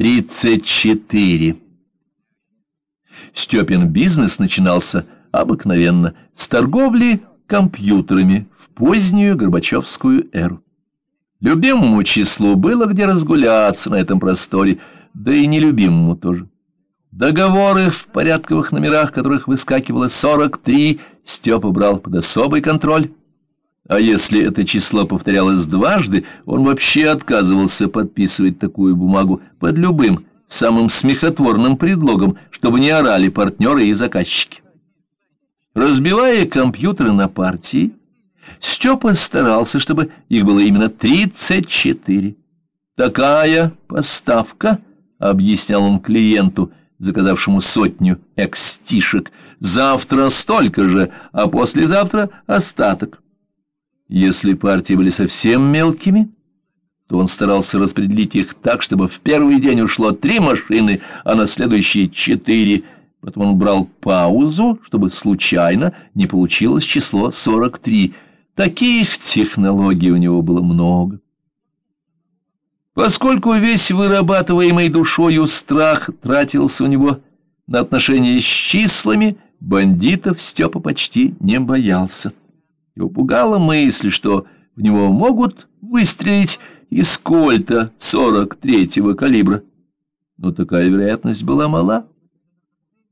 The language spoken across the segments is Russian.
34. Степин бизнес начинался обыкновенно с торговли компьютерами в позднюю Горбачевскую эру. Любимому числу было где разгуляться на этом просторе, да и нелюбимому тоже. Договоры в порядковых номерах, которых выскакивало 43, Степа брал под особый контроль. А если это число повторялось дважды, он вообще отказывался подписывать такую бумагу под любым, самым смехотворным предлогом, чтобы не орали партнеры и заказчики. Разбивая компьютеры на партии, Степа старался, чтобы их было именно 34. «Такая поставка», — объяснял он клиенту, заказавшему сотню экстишек, «завтра столько же, а послезавтра остаток». Если партии были совсем мелкими, то он старался распределить их так, чтобы в первый день ушло три машины, а на следующие четыре. Потом он брал паузу, чтобы случайно не получилось число 43. Таких технологий у него было много. Поскольку весь вырабатываемый душою страх тратился у него на отношения с числами, бандитов Степа почти не боялся. Его пугала мысль, что в него могут выстрелить из кольта 43-го калибра. Но такая вероятность была мала.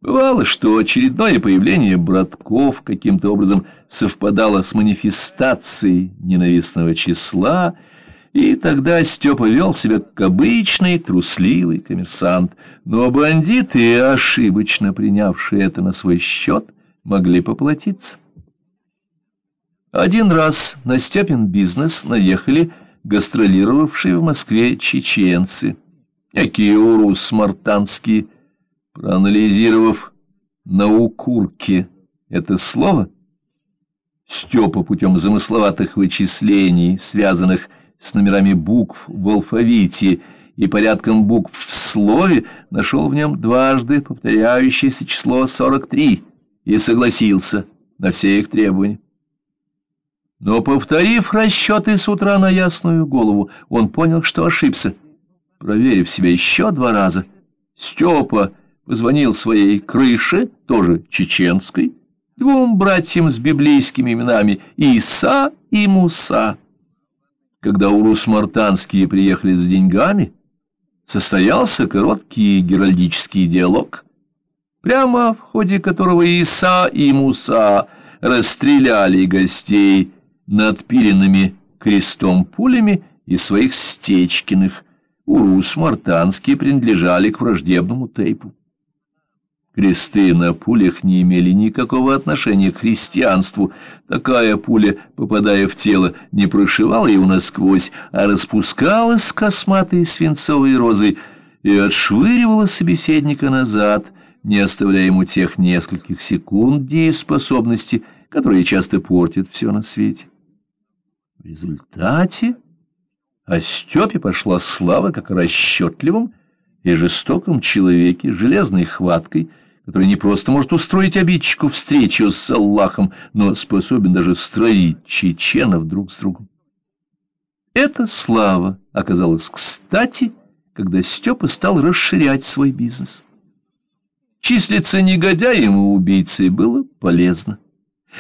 Бывало, что очередное появление братков каким-то образом совпадало с манифестацией ненавистного числа, и тогда Степа вел себя как обычный трусливый коммерсант. Но бандиты, ошибочно принявшие это на свой счет, могли поплатиться. Один раз на Степин бизнес наехали гастролировавшие в Москве чеченцы, некие урус-мартанские, проанализировав на укурке это слово, Степа путем замысловатых вычислений, связанных с номерами букв в алфавите и порядком букв в слове, нашел в нем дважды повторяющееся число 43 и согласился на все их требования. Но, повторив расчеты с утра на ясную голову, он понял, что ошибся. Проверив себя еще два раза, Степа позвонил своей крыше, тоже чеченской, двум братьям с библейскими именами Иса и Муса. Когда урус-мартанские приехали с деньгами, состоялся короткий геральдический диалог, прямо в ходе которого Иса и Муса расстреляли гостей, надпиленными крестом пулями из своих стечкиных. Урус мартанские принадлежали к враждебному тейпу. Кресты на пулях не имели никакого отношения к христианству. Такая пуля, попадая в тело, не прошивала его насквозь, а распускалась косматой свинцовой розой и отшвыривала собеседника назад, не оставляя ему тех нескольких секунд дееспособности, которые часто портят все на свете. В результате о Степе пошла слава как о расчетливом и жестоком человеке, железной хваткой, который не просто может устроить обидчику встречу с Аллахом, но способен даже строить чеченов друг с другом. Эта слава оказалась кстати, когда Степа стал расширять свой бизнес. Числиться негодяем и убийцей было полезно.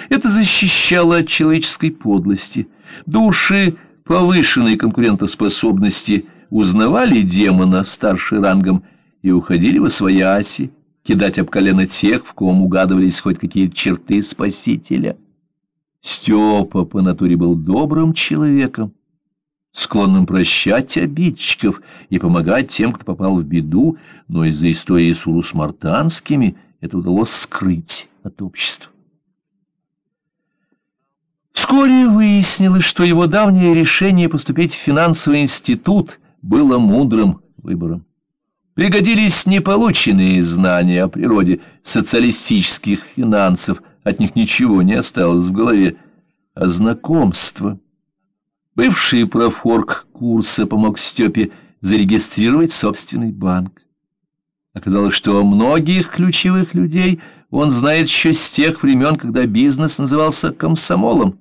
Это защищало от человеческой подлости. Души повышенной конкурентоспособности узнавали демона старше рангом и уходили во свояси, кидать об колено тех, в ком угадывались хоть какие-то черты спасителя. Степа по натуре был добрым человеком, склонным прощать обидчиков и помогать тем, кто попал в беду, но из-за истории с урусмартанскими это удалось скрыть от общества. Вскоре выяснилось, что его давнее решение поступить в финансовый институт было мудрым выбором. Пригодились неполученные знания о природе социалистических финансов, от них ничего не осталось в голове, а знакомство. Бывший профорг курса помог Степе зарегистрировать собственный банк. Оказалось, что многих ключевых людей он знает еще с тех времен, когда бизнес назывался комсомолом.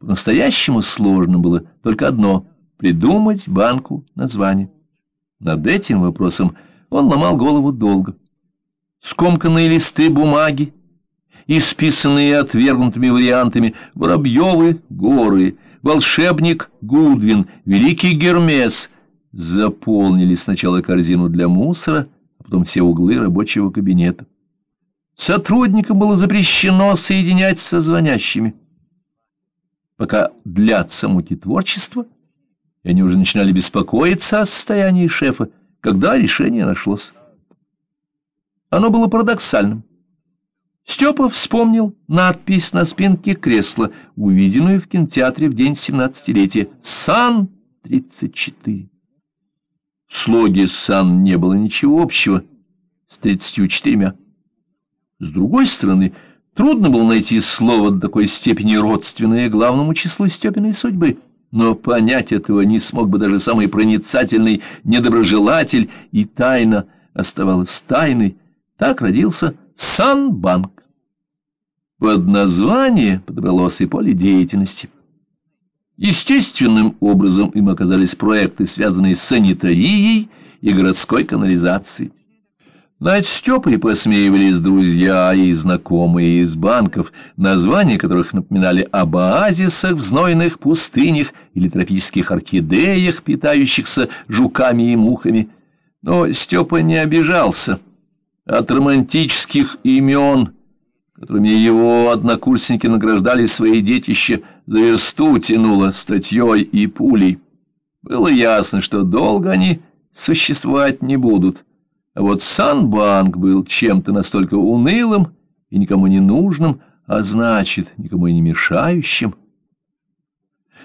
По-настоящему сложно было только одно — придумать банку название. Над этим вопросом он ломал голову долго. Скомканные листы бумаги, исписанные отвергнутыми вариантами, Воробьевы горы, волшебник Гудвин, великий Гермес заполнили сначала корзину для мусора, а потом все углы рабочего кабинета. Сотрудникам было запрещено соединять со звонящими. Пока длятся муки творчества, и они уже начинали беспокоиться о состоянии шефа, когда решение нашлось. Оно было парадоксальным. Степа вспомнил надпись на спинке кресла, увиденную в кинотеатре в день семнадцатилетия «Сан-34». В слоге «Сан» не было ничего общего с тридцатью четырьмя. С другой стороны, трудно было найти слово до такой степени родственное главному числу Степиной судьбы, но понять этого не смог бы даже самый проницательный недоброжелатель, и тайна оставалась тайной. Так родился Санбанк. Под название подобралось и поле деятельности. Естественным образом им оказались проекты, связанные с санитарией и городской канализацией. Над Степой посмеивались друзья и знакомые из банков, названия которых напоминали об оазисах в знойных пустынях или тропических орхидеях, питающихся жуками и мухами. Но Степа не обижался. От романтических имен, которыми его однокурсники награждали свои детища, за версту тянуло статьей и пулей. Было ясно, что долго они существовать не будут. А вот Санбанк был чем-то настолько унылым и никому не нужным, а значит, никому и не мешающим,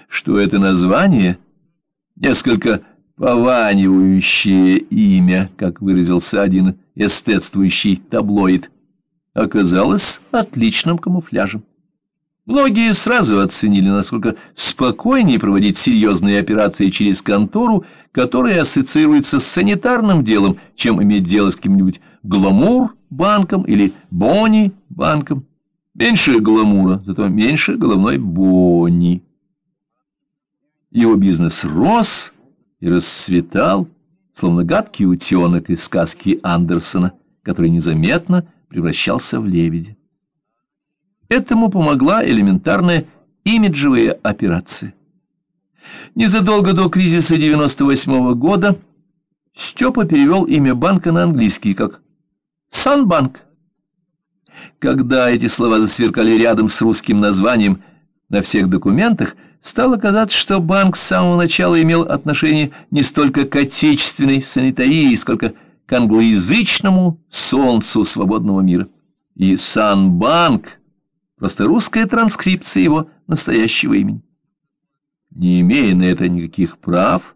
что это название, несколько пованивающее имя, как выразился один эстетствующий таблоид, оказалось отличным камуфляжем. Многие сразу оценили, насколько спокойнее проводить серьезные операции через контору, которая ассоциируется с санитарным делом, чем иметь дело с каким-нибудь гламур банком или бони банком. Меньше гламура, зато меньше головной бони. Его бизнес рос и расцветал, словно гадкий утенок из сказки Андерсона, который незаметно превращался в лебедя. Этому помогла элементарная имиджевая операция. Незадолго до кризиса 98 -го года Степа перевел имя банка на английский как «Санбанк». Когда эти слова засверкали рядом с русским названием на всех документах, стало казаться, что банк с самого начала имел отношение не столько к отечественной санитарии, сколько к англоязычному солнцу свободного мира. И Санбанк просто русская транскрипция его настоящего имени. Не имея на это никаких прав,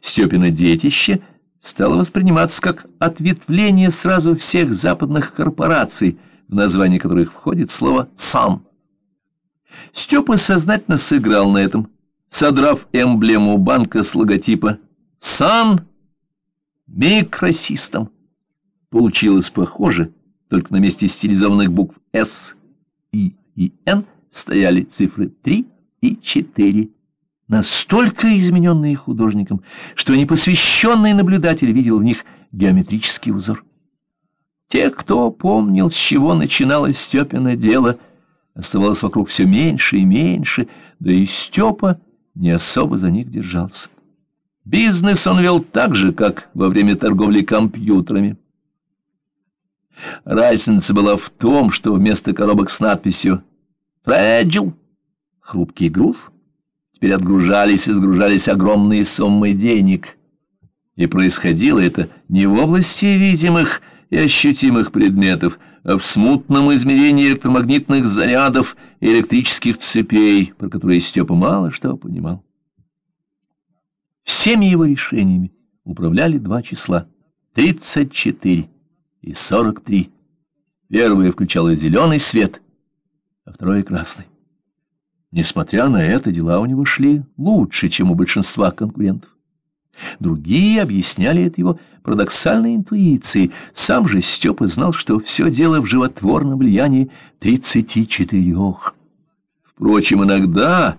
Степина детище стало восприниматься как ответвление сразу всех западных корпораций, в название которых входит слово «сам». Степа сознательно сыграл на этом, содрав эмблему банка с логотипа «Сан» микросистом. Получилось похоже, только на месте стилизованных букв «С» И и Н стояли цифры 3 и 4, настолько измененные художником, что непосвященный наблюдатель видел в них геометрический узор. Те, кто помнил, с чего начиналось Степина дело, оставалось вокруг все меньше и меньше, да и Степа не особо за них держался. Бизнес он вел так же, как во время торговли компьютерами. Разница была в том, что вместо коробок с надписью «Фрэджил» — хрупкий груз, теперь отгружались и сгружались огромные суммы денег. И происходило это не в области видимых и ощутимых предметов, а в смутном измерении электромагнитных зарядов и электрических цепей, про которые Степа мало что понимал. Всеми его решениями управляли два числа — тридцать четыре и 43. Первое включало зеленый свет, а второе — красный. Несмотря на это, дела у него шли лучше, чем у большинства конкурентов. Другие объясняли это его парадоксальной интуицией. Сам же Степа знал, что все дело в животворном влиянии тридцати четырех. Впрочем, иногда,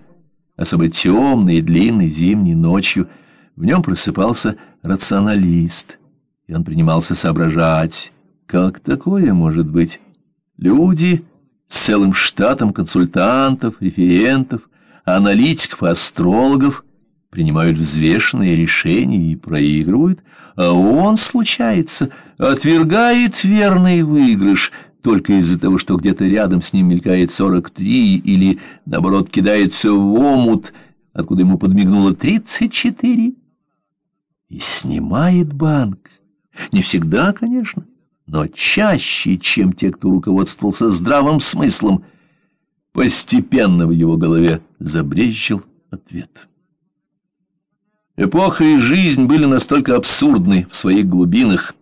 особо темной и длинной зимней ночью, В нем просыпался рационалист, и он принимался соображать, как такое может быть. Люди с целым штатом консультантов, референтов, аналитиков астрологов принимают взвешенные решения и проигрывают, а он, случается, отвергает верный выигрыш только из-за того, что где-то рядом с ним мелькает 43 или, наоборот, кидается в омут, откуда ему подмигнуло 34, и снимает банк. Не всегда, конечно, но чаще, чем те, кто руководствовался здравым смыслом. Постепенно в его голове забрезжил ответ. Эпоха и жизнь были настолько абсурдны в своих глубинах,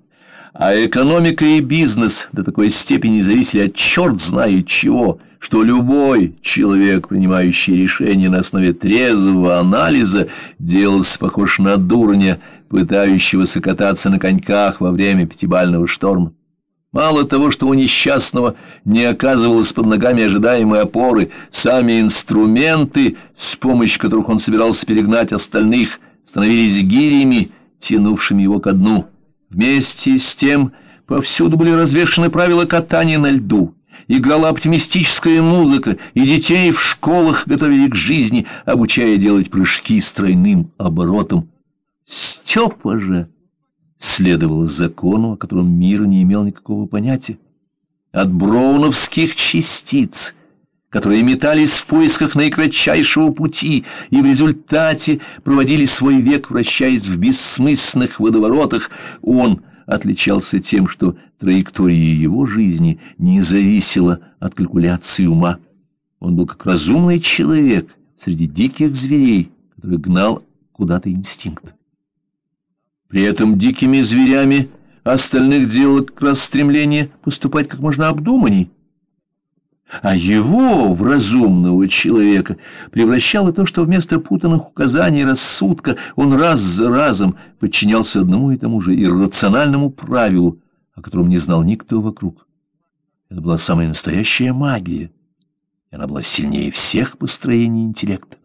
а экономика и бизнес до такой степени зависели от черт знает чего, что любой человек, принимающий решение на основе трезвого анализа, делался похож на дурня, пытающегося кататься на коньках во время пятибального шторма. Мало того, что у несчастного не оказывалось под ногами ожидаемой опоры, сами инструменты, с помощью которых он собирался перегнать остальных, становились гирями, тянувшими его ко дну. Вместе с тем повсюду были развешаны правила катания на льду, играла оптимистическая музыка, и детей в школах готовили к жизни, обучая делать прыжки с тройным оборотом. Степа же следовал закону, о котором мир не имел никакого понятия. От броуновских частиц, которые метались в поисках наикратчайшего пути и в результате проводили свой век, вращаясь в бессмысленных водоворотах, он отличался тем, что траектория его жизни не зависела от калькуляции ума. Он был как разумный человек среди диких зверей, который гнал куда-то инстинкт. При этом дикими зверями остальных делало как раз стремление поступать как можно обдуманней. А его в разумного человека превращало то, что вместо путанных указаний рассудка он раз за разом подчинялся одному и тому же иррациональному правилу, о котором не знал никто вокруг. Это была самая настоящая магия, и она была сильнее всех построений интеллекта.